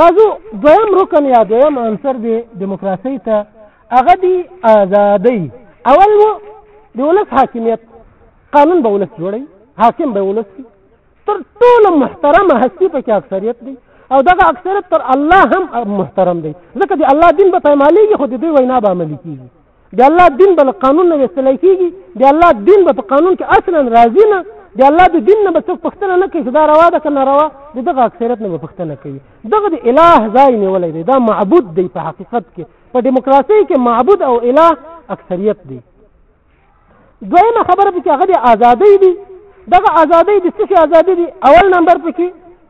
راځو دویم رکن یا دویم عنصر دی دیموکراسۍ ته هغه دی ازادۍ اول و د ولس حاکمیت قانون به ولس جوړوي حاکم به ولس وي تر ټولو محترمه هستی پکې اکثریت دی او دغه اکثریت تر الله هم محترم دی ځکه د الله دین به پیمالیږي خو د دوی وینا به عملي کیږي د الله دین به له قانون نه ویستلی کېږي د الله دین به په قانون کې اصلا راځي نه د الله د دین نه به څوک پوښتنه نه کوي چې دا روا ده که ناروا د دغه اکثریت نه به پوښتنه کوي دغه د اله ځای نیولی دی دا معبود دی په حقیقت کې په دیموکراسۍ کې معبود او اله اکثریت دی دویمه خبره پکې هغه د ازادۍ دي دغه ازادۍ د څه ازادي دي اول نمبر پکې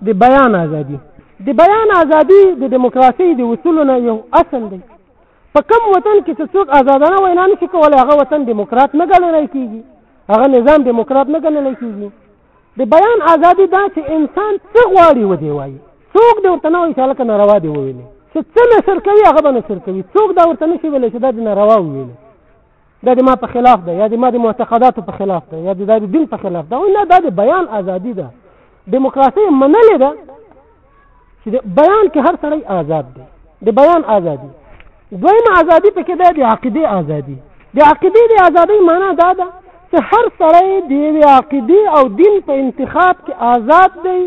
د بیان ازادي د بیان ازادي د دیموکراسۍ د اصولو نه یو اصل دی په کوم وطن کې چې څوک آزادانه وینا نشي کولای هغه وطن دیموکرات نه ګڼل کیږي هغه نظام دیموکرات نه ګڼل کیږي د بیان ازادي دا چې انسان څه غواړي و دی وایي څوک د ورته نه وایي چې هلکه ناروا دی وویلې چې څه نشر کوي هغه به نشر کوي څوک دا ورته نه شي ویلی چې دا د ناروا وویلې دا د ما په خلاف ده یا د ما د معتقداتو په خلاف ده یا د دا دین په خلاف ده نه دا د بیان ازادي ده دیموکراسي منلې ده چې د بیان کې هر سړی آزاد دی د بیان ازادي دویم ازادي پکې ده د عقیده ازادي د عقیده د ازادۍ معنی دا ده چې هر سړی د یوې عقیده او دین په انتخاب کې آزاد دی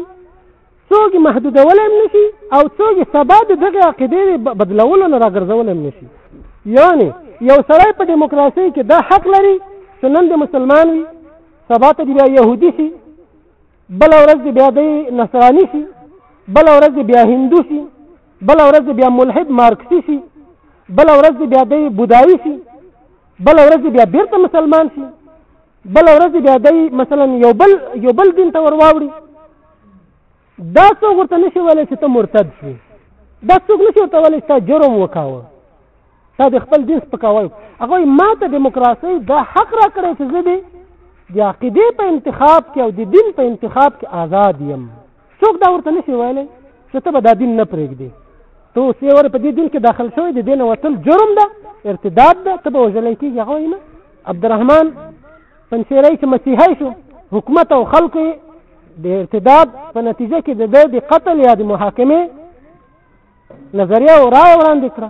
څوک یې محدودولی هم نشي او څوک یې سبا د دغې عقیدې د بدلولو نه راګرځولی هم نشي یعنې یو سړی په ډیموکراسۍ کې دا حق لري چې نن د مسلمان وي سبا ته بیا یهودي شي بل ورځ بیا د نصراني شي بل ورځ بیا هندو شي بل ورځ بیا ملحد مارکسي شي بل ورځ بیا د بودایي شي بل ورځ بیا بیرته مسلمان شي بل ورځ بیا دی مثلا یو بل یو بل دین ته ورواوړي دا څوک ورته نشي ویلی چې ته مرتد شوې دا څوک نشي ورته ویلی چې تا جرم وکاوه تا د خپل دین سپکاوی هغه ما ته دیموکراسي دا حق را کړی چې زه دې د عقیدې په انتخاب کې او د دین په انتخاب کې آزاد یم څوک دا ورته نشي ویلی چې ته به دا دین نه پرېږدې ته اوس یې ور په دې دین کې داخل شوی د دې نه وتل جرم ده ارتداد ده ته به وژلی کېږي هغه وایي نه عبدالرحمن پنسیری چې مسیحی شو حکومت او خلق د ارتداد په نتیجه کې د د قتل یا د محاکمې نظریه او رای وړاندې کړه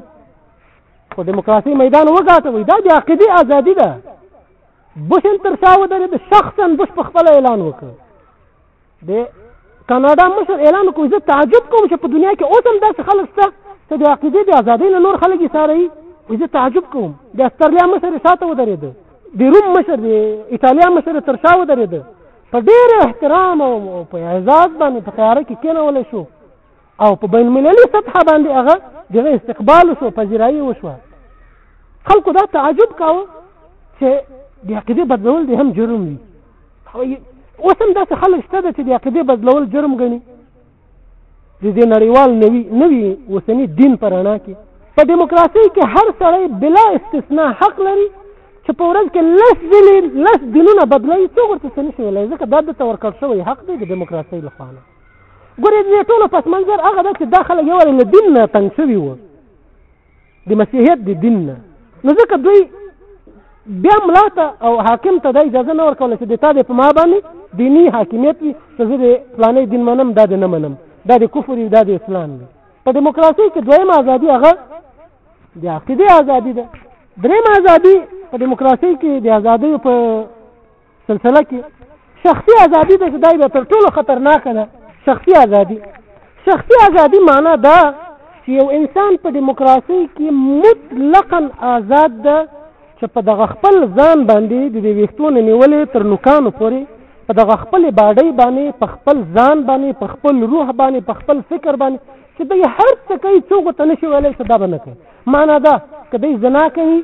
خو دیموکراسي میدان وګاټه وي دا د عقیدې ازادي ده بوش تر شا ودرېد شخصا بوش په خپل اعلان وکړ د کاناډا مشر اعلان وکړ زه تعجب کوم چې په دنیا کې اوس هم داسې خلک شته چې د عقیدې د ازادۍ نه نور خلک یې څاروي وایي زه تعجب کوم د استرلیا مشر یې شاته ودرېده د روم مشر د ایټالیا مشر یې تر شا ودرېده په ډېر احترام او په اعزاز باندې په تیاره کې کېنولی شو او په بین المللي سطحه باندې هغه دغه استقبال وشو پذیرایي وشوه خلکو دا تعجب کاوه چې د عقیدې بدلول دی هم جرم وي اوس هم داسې خلک شته ده چې د عقیدې بدلول جرم ګڼي د دې نړیوال نوي نوي اوسني دین پر رڼا کې په دیموکراسي کې هر سړی بلا استثنا حق لري چې په ورځ کې لس ځلې لس دینونه بدلوي څوک ورته څه نشي ویلی ځکه دا دته ورکړ شوی حق دی د دیموکراسۍ لخوا نه ګورې دې ټولو پس منظر هغه ده چې دا خلک یو له دین نه تنګ شوي وو د مسیحیت د دین نه نو ځکه دوی بیا ملا ته او حاکم ته دا اجازه نه ورکوله چې د تا د په ما باندې دیني حاکمیت وي چې زه د فلانې دین منم دا د نه منم دا د کفر وي دا د اسلام وي په دیموکراسي کې دویمه ازادي هغه د عقیدې ازادي ده درېیمه ازادي په دیموکراسي کې د ازادۍ په سلسله کې شخصي ازادي د خدای به تر ټولو خطرناک ده شخصي ازادي شخصي ازادي معنی دا چې یو انسان په دیموکراسي کې مطلقاً آزاد ده چې په دغه خپل ځان باندې د دې ویښتونه نیولې تر نوکانو پورې په دغه خپل باډۍ باندې په خپل ځان باندې په خپل روح باندې په خپل فکر باندې چې دوی هر څه کوي څوک ته نشي ویلی چې دا به نه کوي معنا دا که دوی زنا کوي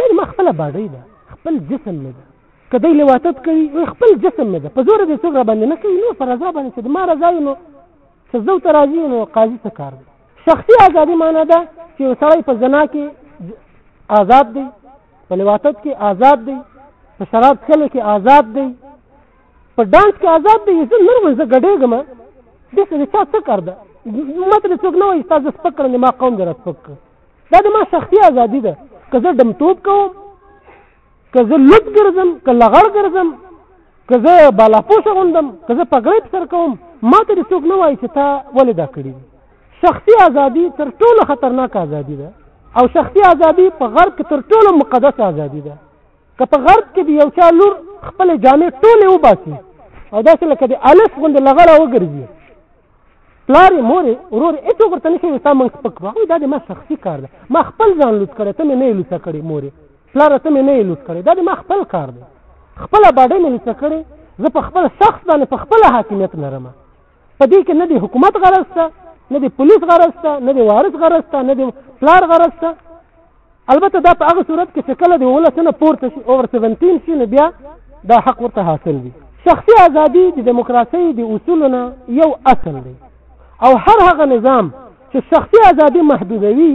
دا ما خپله باډۍ ده خپل جسم مې ده که دی لواطت کوي وایي خپل جسم مې ده په زوره دې څوک راباندې نه کوي نور په رضا باندې چې د ما رضا وي نو سجدو ته راځي نو قاضي څه کار دی شخصي ازادي معنا ده چې یو سړی په زنا کې آزاد دی په لواطت کې آزاد دی په شراب څښلو کې آزاد دی په ډانس کې آزاد دی زه نور ورځ ګډېږم د څه چا څه کار ده ماته د څوک نه وایي تاسو سپک کړم ما قوم در سپک دا د ما شخصي ازادي ده که زه ډمتوب کوم که زه لوت ګرځم که لغړ ګرځم که زه بالاپوش غوندم که زه پګړۍ په سر کوم ما ته دې څوک نه وایي چې تا ولې دا کړي دي شخصي ازادي تر ټولو خطرناک ازادي ده او شخصي ازادي په غرب کې تر ټولو مقدس ازادي ده که په غرب کې د یو چا لور خپل جامې ټولې وباسي او داسې لکه د الف غوندې لغړه وګرځي پلار یې مور یې ورور یې هېڅوک ورته نه ښایي ستا موږ سپک کړو هغوی دا د ما شخصي کار دی ما خپل ځان لوڅ کړی ته مې نه یې لوڅه کړې مور یې پلاره ته مې نه یې لوڅ کړی دا د ما خپل کار دی خپله باډۍ مې لوڅه کړې زه په خپل شخص باندې په خپله حاکمیت لرم په دې کې نه د حکومت غرض شته نه د پولیس غرض شته نه د وارث غرض شته نه د پلار غرض شته البته دا په هغه صورت کې چې کله د اوولس نه پورته شي اوور سیونټین شي نو بیا دا حق ورته حاصل وي شخصي ازادي د دیموکراسۍ د اصولو نه یو اصل دی او هر هغه نظام چې شخصي ازادي محدودوي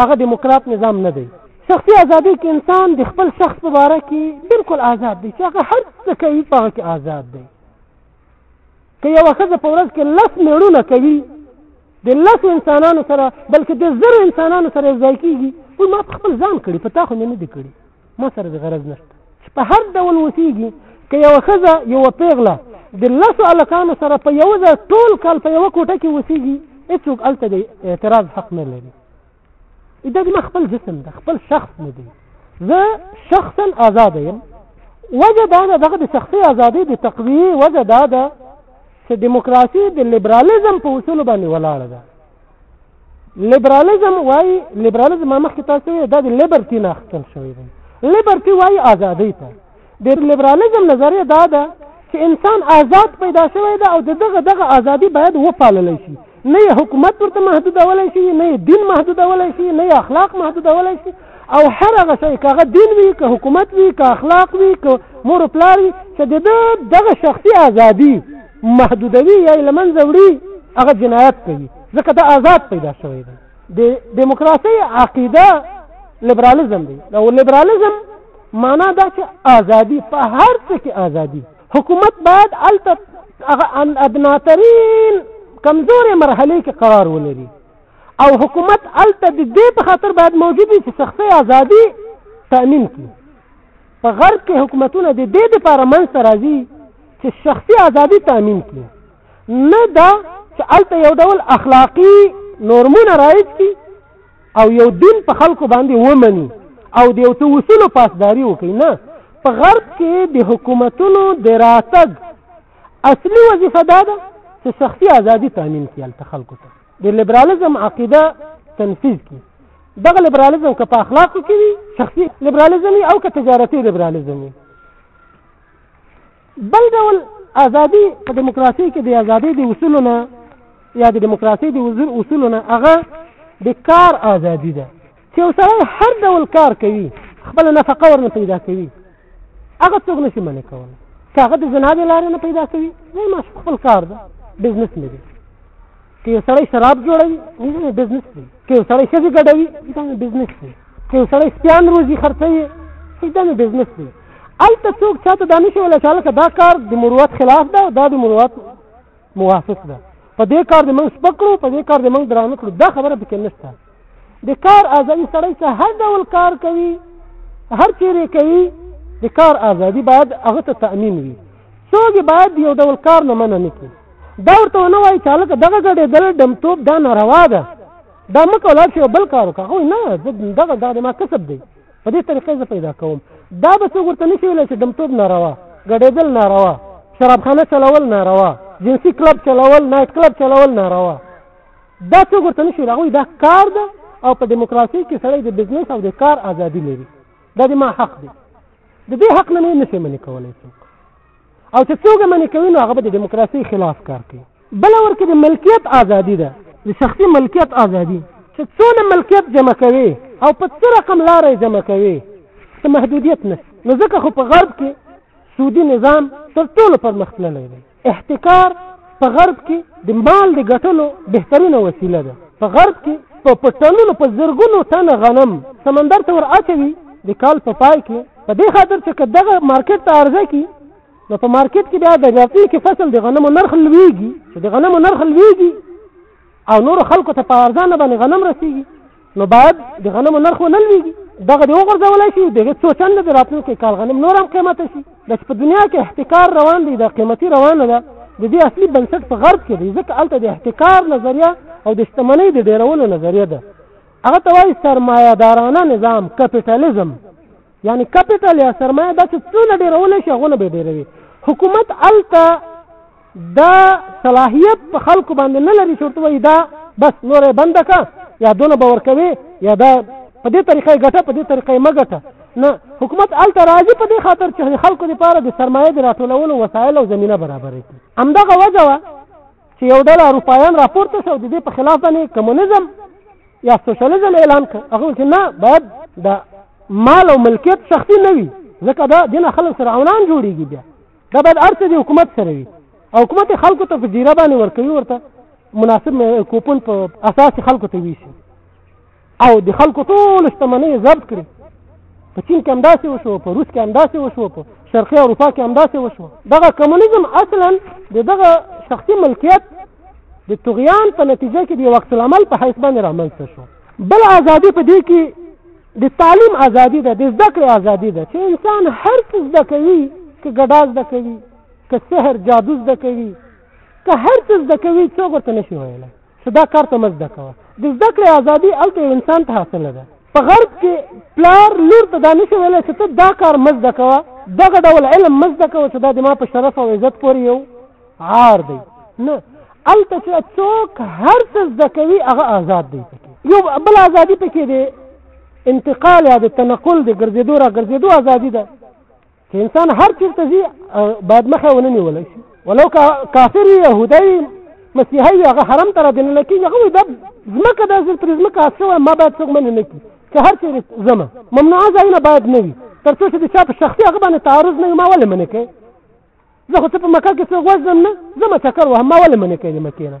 هغه دیموکرات نظام نه دی شخصي ازادي کې انسان د خپل شخص په باره کې بالکل آزاد دی چې هغه هر څه کوي په هغه کې آزاد دی که یوه ښځه په ورځ کې لس میړونه کوي د لسو انسانانو سره بلکې د زرو انسانانو سره ځای کېږي او ما په خپل ځان کړي په تا خو مې نه دي کړي ما سره د غرض نشته چې په هر ډول وسیږي که یوه ښځه یوه پیغله د لسو الکانو سره په یو ځای ټول کال په یوه کوټه کې وسیږي هیڅوک هلته د اعتراض حق نه لري دا زما خپل جسم ده خپل شخص مې دی زه شخصا آزاد یم وجه دا ده دغه د شخصي ازادۍ د تقویې وجه دا ده چې دیموکراسي د لیبرالیزم په اصولو باندې ولاړه ده لیبرالیزم وایي لیبرالیزم مخکې تاسو دا د لیبرټي نه اخیستل شوی دی لیبرټي وایي ازادۍ ته د لیبرالیزم نظریه دا ده چې انسان آزاد پیدا شوی ده او د دغه دغه ازادي باید وپالل شي نه یې حکومت ورته محدودولی شي نه یې دین محدودولی شي نه یې اخلاق محدودولی شي او هر هغه شی که هغه دین وي که حکومت وي که اخلاق وي که مور و پلار وي چې د ده دغه شخصي ازادي محدودوي یا یې له منځه وړي هغه جنایت کوي ځکه دا آزاد پیدا شوی دی د دیموکراسي عقیده لیبرالیزم دی او لیبرالیزم معنا دا چې ازادي په هر څه کې ازادي حکومت باید الته هغه ادناترین کمزورې مرحله کې قرار ولري او حکومت الته د دې په خاطر باید موجود وي چې شخصي ازادي تأمین کړي په غرب کې حکومتونه د دې لپاره منځته راځي چې شخصي ازادي تأمین کړي نه دا چې الته یو ډول اخلاقی نورمونه رایج کی او یو دین په خلکو باندې ومني او د یو څه اصولو پاسداري وکړي نه په غرب کې د حکومتونو د راتګ اصلي وظیفه دا ده چې شخصي ازادي تامین کړي هلته خلکو ته د لیبرالیزم عقیده تنفیذ کړي دغه لیبرالیزم که په اخلاقو کې وي شخصي لیبرالیزم او که تجارتي لیبرالیزم وي بل ډول ازادي په دیموکراسي کې د ازادي د اصولو نه یا د دیموکراسي د اصولو نه هغه د کار ازادي ده چې یو سړی هر ډول کار کوي خپل نفقه ورنه پیدا کوي هغه څوک نشي منع کولی که هغه د زنا د لارې نه پیدا کوي نه ما خپل کار ده بزنس مې دی که یو سړی شراب جوړوي بزنس دی که یو سړی ښځې ګډوي دا بزنس دی که سړی سپیان روزي خرڅوي چې دا مې بزنس دی هلته څوک چا ته دا نه شي ویلی چې هلکه دا کار د مروت خلاف ده او دا د مروت موافق ده په دې کار د موږ سپک کړو په دې کار د موږ درانه کړو دا خبره پکې نشته د کار ازادي سړی چې هر ډول کار کوي هر چیرې کوي د کار ازادي باید هغه ته تأمین وي څوک باید یو ډول کار نه مننه کړي دا ورته ونه وایي چې هلکه دغه ګډېدل ډمتوب دا ناروا ده دا مکه ولار شي بل کار وکړه خو نه دغه دغه ما کسب دی په دې طریقې زه پیدا کوم دا به څوک ورته نشي ویلی چې دمتوب ناروا ګډېدل ناروا شرابخانه چلول ناروا جنسي کلب چلول نایټ کلب چلول ناروا دا څوک ورته نشي ویلی هغوی دا کار ده او په دیموکراسي کې سړی د بزنس او د کار ازادي لري دا د ما حق دی د دې حق نه نه شي منې کولی څوک او چې څوګه منې کوي نو هغه به د دیموکراسي خلاف کار کوي بل ور کې د ملکیت ازادي ده د شخصي ملکیت ازادي چې څونه ملکیت جمع کوي او په څه رقم لارې جمع کوي څه محدودیت نه نو ځکه خو په غرب کې سودي نظام تر ټولو پرمختللی دی احتکار په غرب کې د مال د ګټلو بهترینه وسیله ده په غرب کې په پټنونو په زرګونو ټنه غنم سمندر ته ور اچوي د کال په پای کې په دې خاطر چې که دغه مارکیټ ته عرضه کی نو په مارکیټ کې بیا د راتلونکي فصل د غنمو نرخ لویږي چې د غنمو نرخ لویږي او نور خلکو ته په ارزانه باندې غنم رسیږي نو باید د غنمو نرخ ونه لویږي دغه دی وغورځولای شي دغه څو چنده د راتلونکي کال غنم نور هم قیمته شي د په دنیا کې احتکار روان دی د قیمتي روانه ده د دې اصلي بنسټ په غرب کې دی ځکه هلته د احتکار نظریه او د شتمنۍ د ډیرولو نظریه ده هغه ته وایي سرمایه دارانه نظام کپیټالیزم یعنی کپیټال یا سرمایه دا چې څونه ډیرول شي هغه نه به ډیروي حکومت الته دا صلاحیت په خلکو باندې نه لري شرط وایي دا بس نور بند کا یا دونه باور کوي یا دا په دې طریقې ګټه په دې طریقې مګټه نه حکومت الته راځي په دې خاطر چې خلکو لپاره د سرمایه د راټولولو وسایل او زمينه برابرې کړي همدغه وجه وه چې یو ډول اروپایان راپورته شو د دې په خلاف باندې کمونیزم یا سوشلیزم اعلان کړ هغه چې نه باید د مال او ملکیت شخصي نه وي ځکه دا دینه خلک سره اونان جوړیږي بیا دا باید ارته د حکومت سره وي او حکومت خلکو ته په جیره باندې ورکوي ورته مناسب کوپن په اساس خلکو ته ویشي او د خلکو ټول شتمنۍ ضبط کړي په چین کې همداسې وشو په روس کې همداسې وشو په شرقي اروپا کې همداسې وشو دغه کمونیزم اصلا د دغه شخصي ملکیت د طغیان په نتیجه کې د یو عکس العمل په حیث باندې رامنځته شو بل ازادي په دې کې د تعلیم ازادي ده د زده کړې ازادي ده چې انسان هر څه زده کوي که ګډا زده کوي که سحر جادو زده کوي که هر څه زده کوي څوک ورته نشي ویلی چې دا کار ته مه زده کوه د زده کړې ازادي هلته یو انسان ته حاصله ده په غرب کې پلار لور ته دا نشي ویلی چې ته دا کار مه زده کوه دغه ډول علم مه زده کوه چې دا د ما په شرف او عزت پورې یو عار دی نه هلته چې څوک هر څه زده کوي هغه ازاد دی یو بل ازادي پکې دی انتقال یا د تنقل د ګرځېدو را ګرځېدو ازادي ده چې انسان هر چیرته ځي باید مخه ونه نیول شي ولو کافر وي یهودی وي مسیحي وي هغه حرم ته رادنه نه کېږي هغه وایي دا ځمکه دا زه پرې ځمکه حاصل شوی ما باید څوک منې نه کړي چې هر چیرې ځمه ممنوعه ځایونه باید نه وي تر څو چې د چا په شخصي هغه باندې تعارض نه وي ما ولې منې کوي زه خو څه په مکه کې څوک وژنم نه ځمه چکر وهم ما ولې منې کوي د مکې نه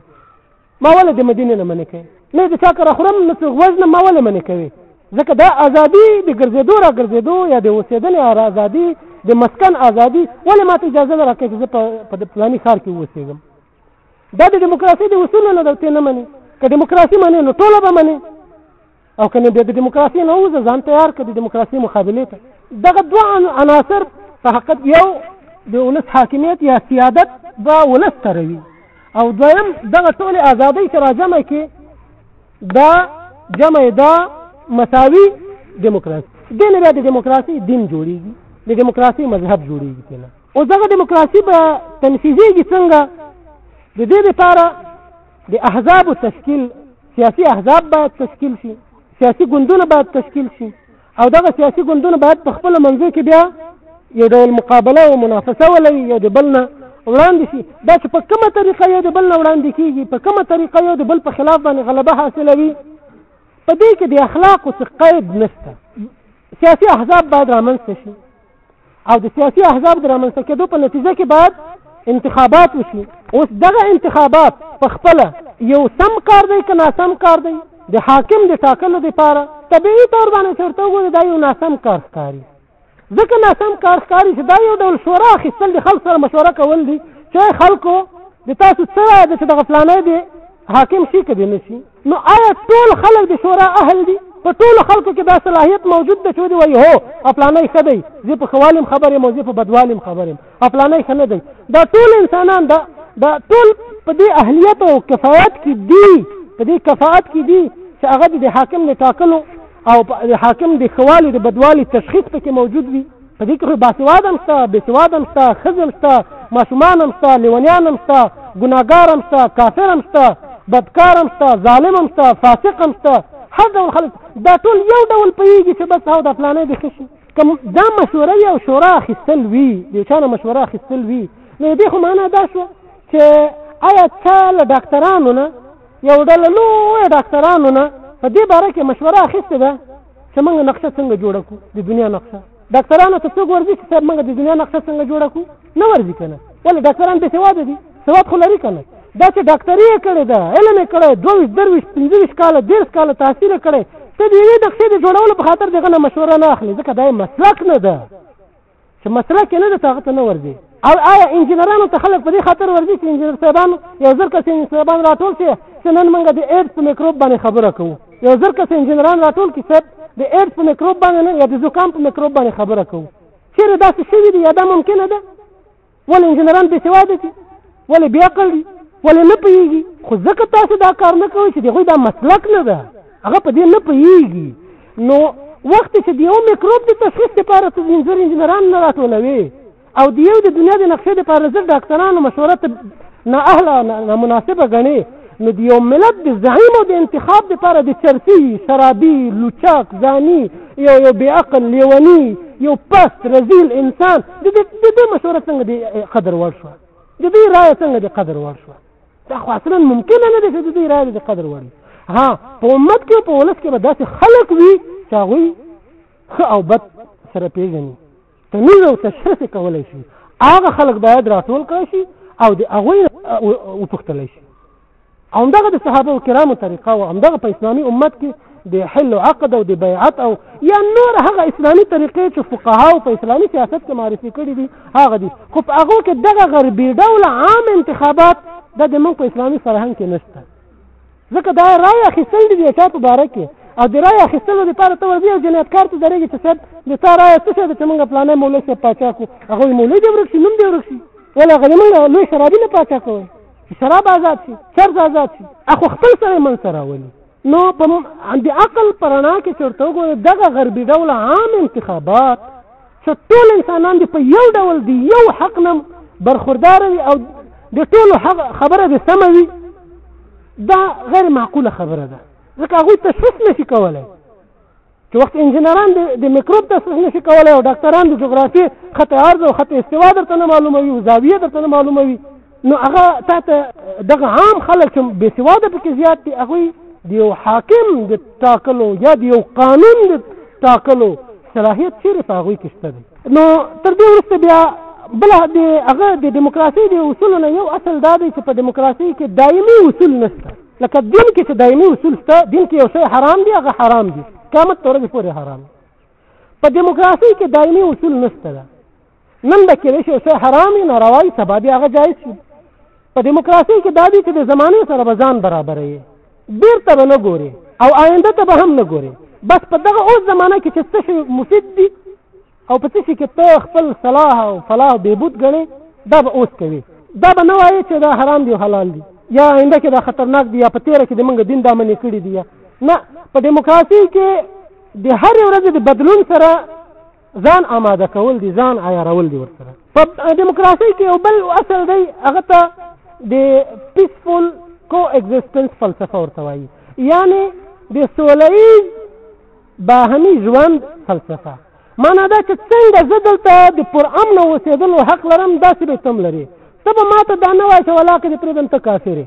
ما ولې د مدینې نه منې کوي نه د چا کره خورم نه څه وژنم ما ولې منې کوي ځکه دا ازادي د ګرځېدو را ګرځېدو یا د اوسېدنې ازادي د مسکن ازادي ولې ما ته اجازه نه راکوي چې زه په فلاني ښار کې اوسېږم دا د دیموکراسۍ د اصولو نه ده ته نه منې که دیموکراسي منې نو ټوله به منې او کنه بیا د دیموکراسي نه وځه ځان تیار کړي د دیموکراسي مقابله ته دغه دوه عناصر په حقیقت یو د ولس حاکمیت یا سیادت دا ولس تروي او دویم دغه ټول ازادۍ چې راجمع کې دا جمع دا مساوي دیموکراسي دې نه بیا د دیموکراسي دین جوړیږي د دیموکراسي مذهب جوړیږي کنه او دغه دیموکراسي به تنفیذیږي څنګه د دې لپاره د احزاب تشکیل سیاسي احزاب باید تشکیل شي سیاسي ګوندونه باید تشکیل شي او دغه سیاسي ګوندونه باید په خپل منځو کې بیا یو ډول مقابله او منافسه ولري یو د بل نه وړاندې شي دا چې په کومه طریقه یو د بل نه وړاندې کیږي په کومه طریقه یو د بل په خلاف باندې غلبه حاصلوي په دې کې د اخلاقو څه قید نشته سیاسي احزاب باید رامنځته شي او د سیاسي احزاب د رامنځته کېدو په نتیجه کې باید انتخابات وشي اوس دغه انتخابات په خپل یو سم کار دی که ناسم کار دی د حاکم د ټاکلو لپاره طبیعي تور باندې چرته وګورئ دا یو ناسم کار ښکاري ځکه ناسم کار ښکاري چې دا یو ډول شورا اخیستل د خلکو سره مشوره کول دي چې خلکو د تاسو څه رایه ده چې دغه فلانی دی حاکم شي که دی نه شي نو آیا ټول خلک د شورا اهل دي په ټولو خلکو کې دا صلاحیت موجود دی چې ودی وایي هو افلانۍ ښه دی زه په خوالم خبر یم او زه په بدوالم خبر یم افلانۍ ښه نه دی دا ټول انسانان دا دا ټول په دې اهلیت او کفایت کې دي په دې کفایت کې دي چې هغه د حاکم د ټاکلو او د حاکم د خوالي د بدوالي تشخیص پکې موجود وي په دې کې خو باسواد هم شته بېسواد هم شته ښځې هم شته ماشومان هم شته لیونیان هم شته ګناهګار هم شته کافر هم شته بدکار هم شته ظالم هم شته فاسق هم شته هر ډول خلک دا ټول یو ډول پوهېږي چې بس هو دا فلانی دې ښه شي که دا مشوره یو شورا اخیستل وي د یو چا نه مشوره اخیستل وي نو دې خو معنا دا شوه چې آیا چا له ډاکترانو نه یو ډله لوی ډاکترانو نه په دې باره کې مشوره اخیستې ده چې موږ نقشه څنګه جوړه کو د دنیا نقشه ډاکټرانو ته څوک ورځي چې صاحب موږ د دنیا نقشه څنګه جوړه کو نه ورځي کنه ولې ډاکټران به سواد دي سواد خو لري کنه دا چې ډاکټري یې کړې ده علم یې کړی دوه ویشت درویشت پنځه ویشت کاله دېرش کاله تاثیر یې کړی ته د یوې نقشې د جوړولو په خاطر دغه نه مشوره نه اخلي ځکه دا یې مسلک نه ده چې مسله کې نه ده هغه ته نه ورځي او آیا انجینرانو ته خلک په دې خاطر ورځي چې انجینر صاحبان یو زر کس انجینر صاحبان راټول شي چې نن موږ د ایډز په میکروب باندې خبره کوو یو زر کس انجینران راټول کړي صاحب د ایډز په میکروب باندې نه یا د زکام په میکروب باندې خبره کوو چیرې داسې شوي دي یا دا ممکنه ده ولې انجنیران بې سواده دي ولې بې عقل دي ولې نه پوهېږي خو ځکه تاسو دا کار نه کوئ چې د هغوی دا مسلک نه ده هغه په دې نه پوهېږي نو وخت چې د یو میکروب د تشخیص لپاره ته ځینځر انجنیران نه راټولوي او د یو د دنیا د نقشې لپاره زر ډاکټرانو مشوره ته نه اهله نه مناسبه ګڼي نو د یو ملت د زعیم او د انتخاب لپاره د چرسی شرابي لوچاک ځاني یو یو بې عقل لیونی یو پست رزیل انسان د دې مشوره څنګه د قدر وړ شوه د دې رایه څنګه د قدر وړ شوه دا خو اصلا ممکن نه دی چې د دې رایه د قدر وړ ها په امت کې په ولس کې به داسې خلک وي چې هغوی ښه او بد سره پیژني تمیز او تشخیص کولای شي هغه خلک باید راټول کړی شي او د هغوی وپوښتلی شي همدغه د صحابه کرامو طریقه او همدغه په اسلامي امت کې د حل او عقد او د بیعت او یا نور هغه اسلامي طریقې چې فقها او په اسلامي سیاست کې معرفي کړي دي هغه دي خو په هغه کې دغه غربي ډول عام انتخابات د موږ په اسلامي فرهنګ کې نشته ځکه دا رای اخیستل دي د چا په باره کې او د رای اخیستلو لپاره ته ورځي او جنایتکار ته درېږي چې صاحب د تا رایه څه شی ده چې موږ پلانی مولوي صاحب پاچا کړو هغه وایي مولوي دې ورک شي نوم دې ورک شي ولې هغه موږ لوی شرابي نه پاچا کوی چې شراب آزاد شي چرس آزاد شي اخو خپل سره من سره راولي نو په د عقل پرانا کې چورته وګوره دغه غربي ډول عام انتخابات چې ټول انسانان دې په یو ډول دی یو حق نه برخوردار وي او د ټولو خبره دې سمه وي دا غیر معقوله خبره ده ځکه هغوی تشخیص نه شي کولی چې وخت انجنیران د میکروب تشخیص نه شي کولی او ډاکتران د جغرافیې خط عرض او خط استوا درته نه معلوموي او زاویه درته نه معلوموي نو هغه تا ته دغه عام خلک چې بېسواده پکې زیات دي هغوی د یو حاکم د ټاکلو یا د یو قانون د ټاکلو صلاحیت چیرې په هغوی کې شته دی نو تر دې وروسته بیا بل د هغه د دیموکراسۍ د اصولو نه یو اصل دا دی چې په دیموکراسۍ کې دایمي اصول نشته لکه دین کې چې دایمي اصول شته دین کې یو شی حرام دی هغه حرام دی قیامت ورځې پورې حرام په دیموکراسۍ کې دایمي اصول نشته ده نن به کېدای شي څه حرام وي ناروا وي سبا بیا هغه جایز شي په دیموکراسۍ کې دا دي چې د زمانې سره به ځان برابروي بېرته به نه ګوري او آینده ته به هم نه ګوري بس په دغه اوس زمانه کې چې څه شي مفید دي او په څه شي کې ته خپل صلاح او فلاح بهبود ګڼې دا به اوس کوي دا به نه وایي چې دا حرام دی او حلال دی یا آینده کې دا خطرناک دی یا په تېره کې د موږ دین دا منې کړي دي نه په دیموکراسۍ کې د هرې ورځې د بدلون سره ځان آماده کول دي ځان عیارول دي ورسره په دیموکراسي کې یو بل اصل دی هغه ته د پیسفول کو ایگزیسټنس فلسفه ورته وایي یعنی د سولهیي باهمي ژوند فلسفه معنا دا چې څنګه زه دلته د پرامن اوسېدلو حق لرم داسې به تم لري ته به ما ته دا نه وایې چې ولاکې دې پرېږدم ته کافر یې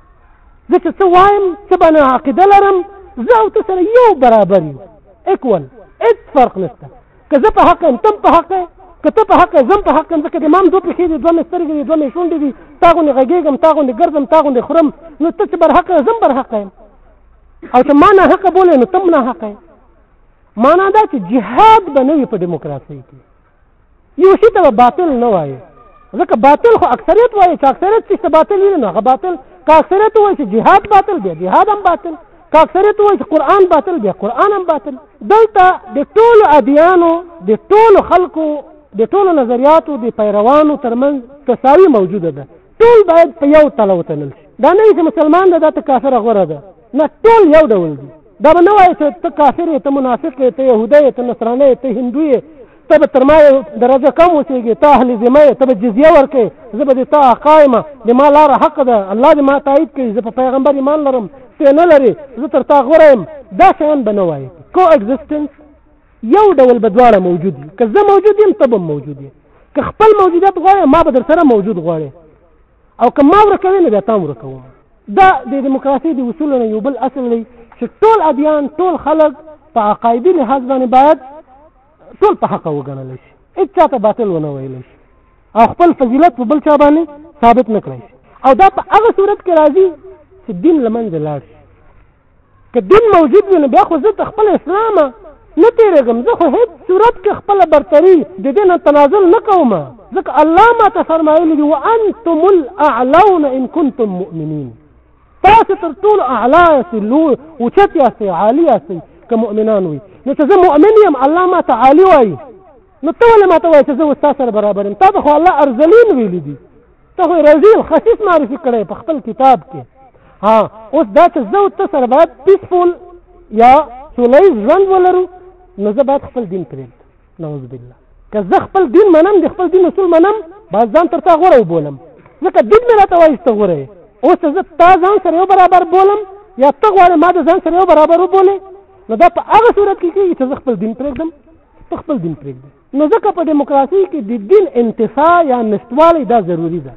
زه چې څه وایم څه باندې عقیده لرم زه او ته سره یو برابر یو اکول هیڅ فرق نشته که زه په حق یم تم په حق که ته په حق زم په حق یم ځکه د امام دوه پښې دي دوه مې سترګې دي دوه مې شونډې دي تا غوندې غږېږم تا غوندې ګرځم تا غوندې خورم نو ته چې برحق یې زم برحق یم او چې ما نه حق بولې نو تم نه حق یې معنا دا چې جهاد به نه وي په ډیموکراسۍ کې یو شي ته باطل نه وایي ځکه باطل خو اکثریت وایي چې اکثریت څه باطل وي نه هغه باطل که اکثریت وایي چې جهاد باطل بیا جهاد هم باطل که اکثریت وایي چې قرآن باطل بیا قرآن هم باطل دلته د ټولو ادیانو د ټولو خلکو د ټولو نظریاتو د پیروانو ترمنځ تساوي موجوده ده ټول باید په یو تله وتلل شي دا نه چې مسلمان ده دا ته کافر غوره ده نه ټول یو ډول دي دا به نه وایې چې ته کافر یې ته منافق یې ته یهوده یې ته نصرانه یې ته هندو یې ته به تر ما درجه کم اوسېږې ته اهل ذمه یې ته به جزیه ورکړې زه به د تا اقا یم د ما لاره حق ده الله دې ما تایید کړي زه په پیغمبر ایمان لرم ته نه لرې زه تر تا غوره یم دا شیان به نه وایې کو اګزسټنس یو ډول به دواړه موجود وي که زه موجود یم ته به موجود یې که خپل موجودیت غواړې ما به در سره موجود غواړې او که ما ورکوي نو بیا تام ورکوم دا د دیموکراسي د اصولو نه یو بل اصل دی چې ټول ادیان ټول خلک په عقایدي لحاظ باندې باید ټول په حق وګڼل شي هیڅ چاته باطل ونه ویل شي او خپل فضیلت په بل چا باندې ثابت نه کړی او دا په هغه صورت کې راځي چې دین لمنځه لاړ شي که دین موجود وي نو بیا خو زه ته خپل اسلام نه تیرېږم زه خو هیڅ صورت کې خپل برتری د دې نه تنازل نه کوم ځکه الله ما ته فرمایلی دي وانتم الاعلون ان کنتم مؤمنین تاسو تر ټولو اعلی یاست لو اوچت یاست عالی یاست که مؤمنان وي نو چې زه مؤمن یم الله ما ته عالی وایي نو ته ولې ما ته وایې چې زه اوس تا سره برابر یم تا ته خو الله ارزلین ویلی دي ته خو رزیل خسیس معرفي کړی په خپل کتاب کې ها اوس دا چې زه او ته سره باید پیسفول یا سولیز ژوند ولرو نو زه باید خپل دین پرېږدم نعوذ بالله که زه خپل دین منم د خپل دین اصول منم باید ځان تر تا غوره وبولم ځکه دین مې راته وایي ته غوره یې اوس چې زه تا ځان سره یو برابر بولم یا ته غواړې ما د ځان سره یو برابر وبولې نو دا په هغه صورت کې کېږي چې زه خپل دین پرېږدم ته خپل دین پرېږدم نو ځکه په دیموکراسي کې د دین انتفاع یا نشټوالی دا ضروری ده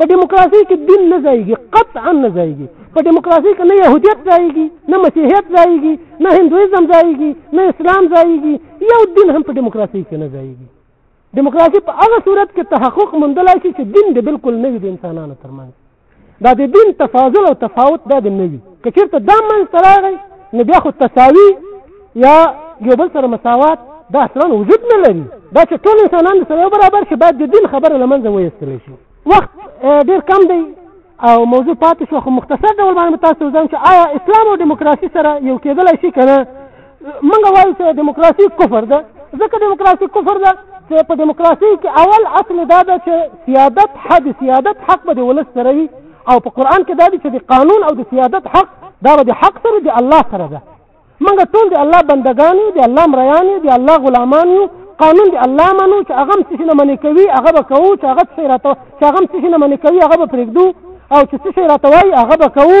په دیموکراسي کې دین نه ځایږي قطعا نه ځایږي په دیموکراسي کې نه يهودیت ځایږي نه مسیحیت ځایږي نه هندویزم ځایږي نه اسلام ځایږي یو دین هم په دیموکراسي کې نه ځایږي دیموکراسي په هغه صورت کې تحقق موندلای شي چې دین د بالکل نه وي د انسانانو ترمنځ دا د دین تفاضل او تفاوت دا د نوي که چېرته دا منځته راغی نو بیا خو تساوي یا یو بل سره مساوات دا اصلا وجود نه لري دا چې ټول انسانان سره یو برابر شي باید د دین خبره له منځه ویستل شي وخت ډېر کم دی او موضوع پاتې شو خو مختصر ډول باندې تاسو ځم چې آیا اسلام او دیموکراسي سره یو کېدلی شي که نه منګه وایو چې دیموکراسي کفر ده ځکه دیموکراسي کفر ده چې په دیموکراسي کې اول اصل دا ده چې سیادت حد سیادت حق به د ولس سره وي او په قران کې دا دي چې د قانون او د سیادت حق دا به د حق سره د الله سره ده منګه ټول د الله بندگان یو د الله مریان یو د الله غلامان یو قانون د الله منو چې هغه څه نه منې کوي هغه به کوو چې هغه څه راته چې هغه څه شي نه منې کوي هغه به پرېږدو او چې څه شي راته وایي هغه به کوو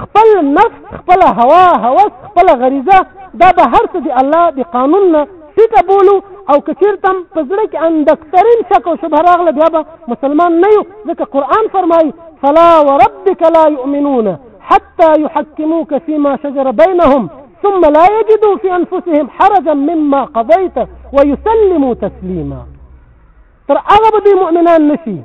خپل نفس خپل هوا هوس خپل غریزه دا به هر څه د الله د قانون نه ټیټه بولو او که چېرته هم په زړه کې اندکترین شک او شبه راغله بیا به مسلمان نه یو ځکه قرآن فرمایي فلا وربک لا یؤمنون حتى يحكموك فيما شجر بينهم ثم لا يجدوا في أنفسهم حرجا مما قضيت ويسلموا تسليما تر هغه به دوی مؤمنان نشي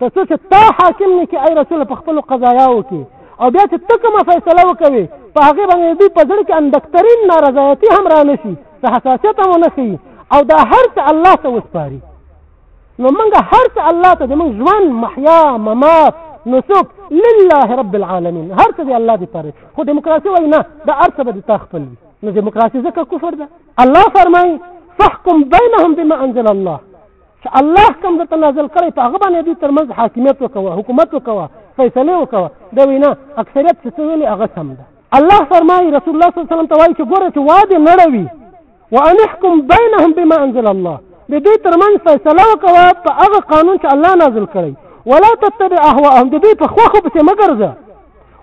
تر څو چې تا حاکم نه کې ای رسول په خپل قضایاو کې او بیا چې ته کومه فیصله وکوي په هغه باندې دوی په ځړ کې اندکترین نارضایتي هم را نشي ته حساسیت هم نه شي او دا هر څه الله ته وسپاري نو موږ هر څه الله ته د موږ ژوند محیا ممات نسوک لله رب العالمین هر څه دی الله دی پاره خو دیموکراسي وای نه دا هر څه به تخپل نو دیموکراسي ځکه کفر ده الله فرمای فحكم بينهم بما انزل الله چې الله کوم د تنازل کړی په هغه باندې دوی ترمنځ حاکمیت وکوه حکومت وکوه فیصله وکوه دا وینا اکثریت چې څه ویلي هغه سم ده الله فرمایي رسول الله صلی الله علیه وسلم ته وایي چې ګوره چې واده نه ړوي وان احکم بینهم بما انزل الله د دوی ترمنځ فیصله وکوه په هغه قانون چې الله نازل کړی ولا تتبع اهواهم د دوی په خوښو پسې مه ګرځه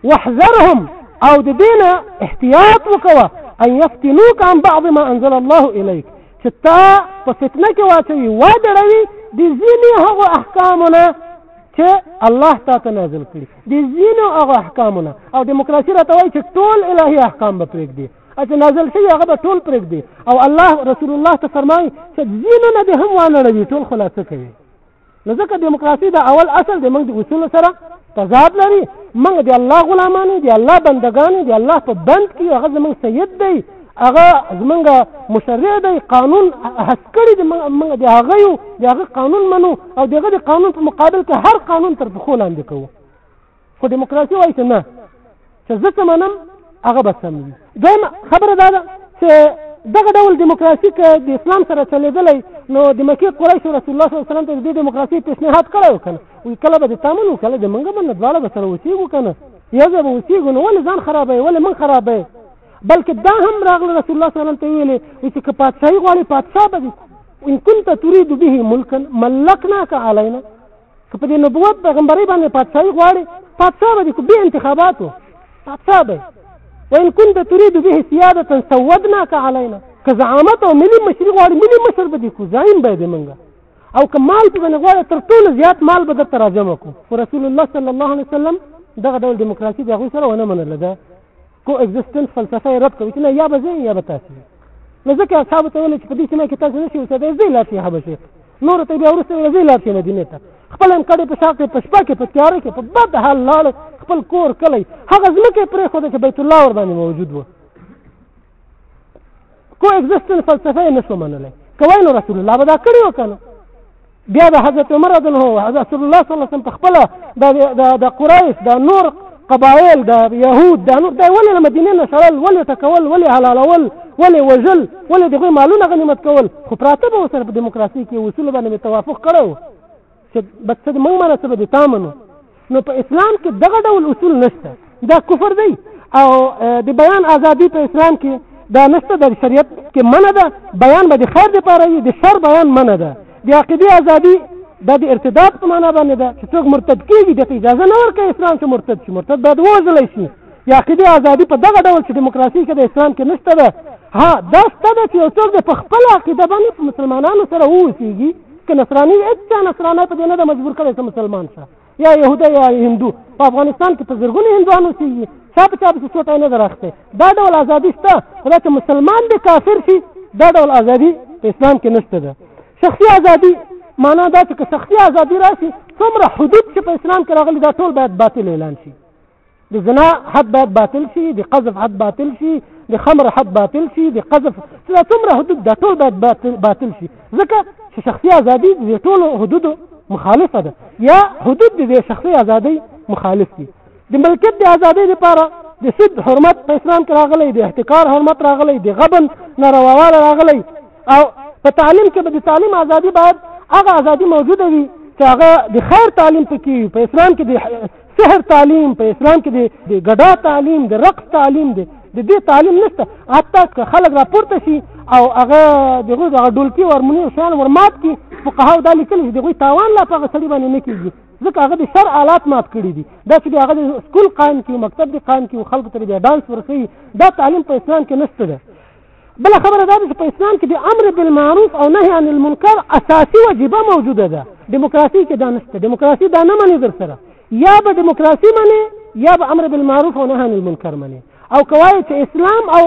واحذرهم او د دینه احتیاط وکوه ان یفتنوک عن بعض ما انزل الله الیک چې تا په فتنه کې واچوي وادړوي د ځینې هغو احکامونه چې الله تا ته نازل کړي د ځینو هغو احکامونه او دیموکراسي راته وایي چې ټول الهي احکام به پرېږدي چې نازل شوي هغه به ټول پرېږدي او الله رسول الله ته فرمایي چې ځینو نه دې هم وانړوي ټول خلاصه کوي نو ځکه دیموکراسي د اول اصل د موږ د اصول سره تضاد لري موږ د الله غلامان یو د الله بندګان یو د الله په بند کې هغه زموږ سید دی هغه زمونږ مشرع دی قانون هڅ کړی دی موږ د هغه یو د هغه قانون منو او د هغه د قانون په مقابل کې هر قانون تر پښو لاندې کوو خو دیموکراسي وایي چې نه چې زه څه منم هغه به سم وي دویم خبره دا ده چې دغه ډول دیموکراسي که د اسلام سره چلېدلی نو د مکې قریشو رسول الله صلی وسلم ته د دې دیموکراسي پیشنهاد کړی و که نه وایي کله به د تامن و کله د موږ به نه دواړه به سره اوسېږو که نه یو ځای به اوسېږو نو ولې ځان خرابوي ولې موږ خرابوي بلکې دا هم راغله رسول الله صلی الله علیه وسلم ته ویلې چې که پادشاهي غواړي پادشاه به دي ان كنت تريد به ملكا ملكناك علينا که په دې نبوت پیغمبري باندې پادشاهي غواړي پادشاه به دي خو به انتخاباتو پادشاه به وان كنت تريد به سيادة سودناك علينا که زعامت او ملي مشري غواړي ملي مشر به دي خو زعیم به دي منګه او که مال په باندې غواړي تر ټولو زیات مال به درته راجمع کو خو رسول الله صلی الله علیه وسلم دغه ډول دیموکراسي د هغوی سره ونه منله ده کو ایگزیسټنس فلسفه یې رد کوي چې نه یا به زه یا به تاسو نو ځکه اصحابو ته ویل چې په دې سیمه کې تاسو نه شئ اوسېدی ځئ لاړ شئ حبشې ته نورو ته بیا وروسته ویل ځئ لاړ شئ مدینې ته خپل هم کډې په شا کې په شپه کې په تیاره کې په بد حال لاړ خپل کور کلی هغه ځمکه یې پرېښوده چې بیت الله ورباندې موجود و کو اگزیستنس فلسفه نه شو منلای کوي نو رسول الله به دا کړی وکنه بیا د حضرت عمر رضی الله عنه حضرت رسول الله صلی الله علیه وسلم په خپل د د قریش د نور قبایل د يهود د نور د ولې مدینه نه شړل ولې ټکول ولې حلالول ولې وجل ولې دغه مالونه غنیمت کول خو پراته به سره په دیموکراسي کې اصول باندې توافق کړو چې بس څه موږ منه څه به د تا منو نو په اسلام کې دغه ډول اصول نشته دا کفر دی او د بیان ازادي په اسلام کې دا نشته د شریعت کې منه ده بیان به د خیر لپاره وي د شر بیان منه ده د عقیدې ازادي دا د ارتداد په معنا باندې ده چې څوک مرتد کېږي دته اجازه نه ورکوي اسلام چې مرتد شي مرتد باید ووژلی شي د عقیدې ازادي په دغه ډول چې دیموکراسي کې د اسلام کې نشته ده ها دا شته ده چې یو څوک د په خپله عقیده باندې په مسلمانانو سره ووسېږي که نصرانی هېڅ نصرانی په دې نه ده مجبور کړی چې مسلمان شه یا یهوده یا هندو په افغانستان کې په زرګونو هندوان اوسېږي چا په چا پسې چوټی نه ده راختی دا ډول ازادي شته خو دا چې مسلمان دی کافر شي دا ډول ازادي په اسلام کې نشته ده شخصي ازادي معنا دا چې که شخصي ازادي راشي څومره حدود چې په اسلام کې راغلي دا ټول باید باطل اعلان شي د زنا حد باید باطل شي د قذف حد باطل شي د خمر حد باطل شي د قذف دا څومره حدود دا ټول باید باطل, باطل شي ځکه چې شخصي ازادي د ټولو حدودو مخالفه ده یا حدود د شخصي ازادي مخالف دي د ملکیت د ازادي لپاره د سود حرمت په اسلام کې راغلی د احتکار حرمت راغلی د غبن نارواواله راغلی او په تعلیم کې به د تعلیم ازادي باید هغه ازادي موجوده وي چې هغه د خیر تعلیم پکې په اسلام کې د سحر تعلیم په اسلام کې د ګډا تعلیم د رقص تعلیم دی د دې تعلیم نشته حتی که خلک راپورته شي او هغه دغه دغه ډولکی ورمنی او شان ورمات کی فقهاو دا لیکل چې دغه تاوان لا په سړي باندې نه کیږي ځکه هغه د شر آلات مات کړی دي دا چې هغه د سکول قائم کی مکتب دی قائم کی خلک تر دې ډانس ورسي دا تعلیم په اسلام کې نشته ده بل خبره دا ده چې په اسلام کې د امر بالمعروف او نهي عن المنکر اساسي وجبه موجوده ده دیموکراسي کې دا نشته دیموکراسي دا نه مني در سره یا به دیموکراسي مني یا به امر بالمعروف او نهي عن المنکر مني او کوي چې اسلام او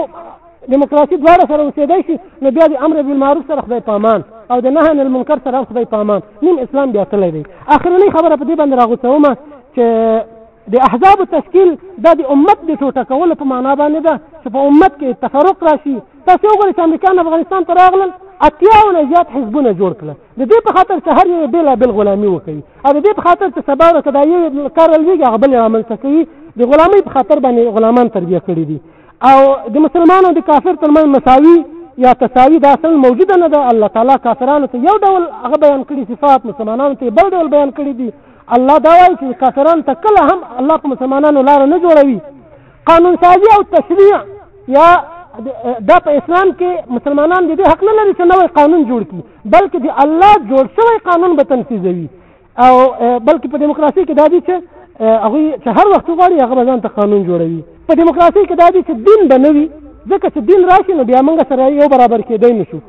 دیموکراسي دواړه سره اوسېدای شي نو بیا د امر بالمعروف سره خدای پامان او د نهي عن المنکر سره خدای پامان نیم اسلام بیا تللی دی اخرنۍ خبره په دې باندې راغوڅوم چې د احزاب تشکیل دا د امت د ټوټه کولو په معنا باندې ده چې په امت کې تفرق راشي تاسو وګورئ چې امریکا نه افغانستان ته راغلل اتیاو نه زیات حزبونه جوړ کړل د دې په خاطر چې هر یو بېلا بېل غلامي وکوي او د دې په خاطر چې سبا ورته دا یو کار لویږي هغه بل رامنځته کوي د غلامۍ په خاطر باندې غلامان تربیه کړي دي او د مسلمانو د کافر ترمنځ مساوي یا تساوی دا اصل موجوده نه ده الله تعالی کافرانو ته یو ډول هغه بیان کړي صفات مسلمانانو ته بل ډول بیان کړي دي الله دا وایي چې کافرانو ته کله هم الله په مسلمانانو لاره نه جوړوي قانون سازي او تشریع یا دا په اسلام کې مسلمانان د دې حق نه لري چې نوې قانون جوړ کړي بلکې د الله جوړ شوی قانون به تنفیذوي او بلکې په دیموکراسي کې دا دي چې هغه چې هر وخت غواړي هغه به ځان ته قانون جوړوي په دیموکراسي کې دا دي چې دین به نه وي ځکه چې دین راشي نو بیا موږ سره یو برابر کېدای نشو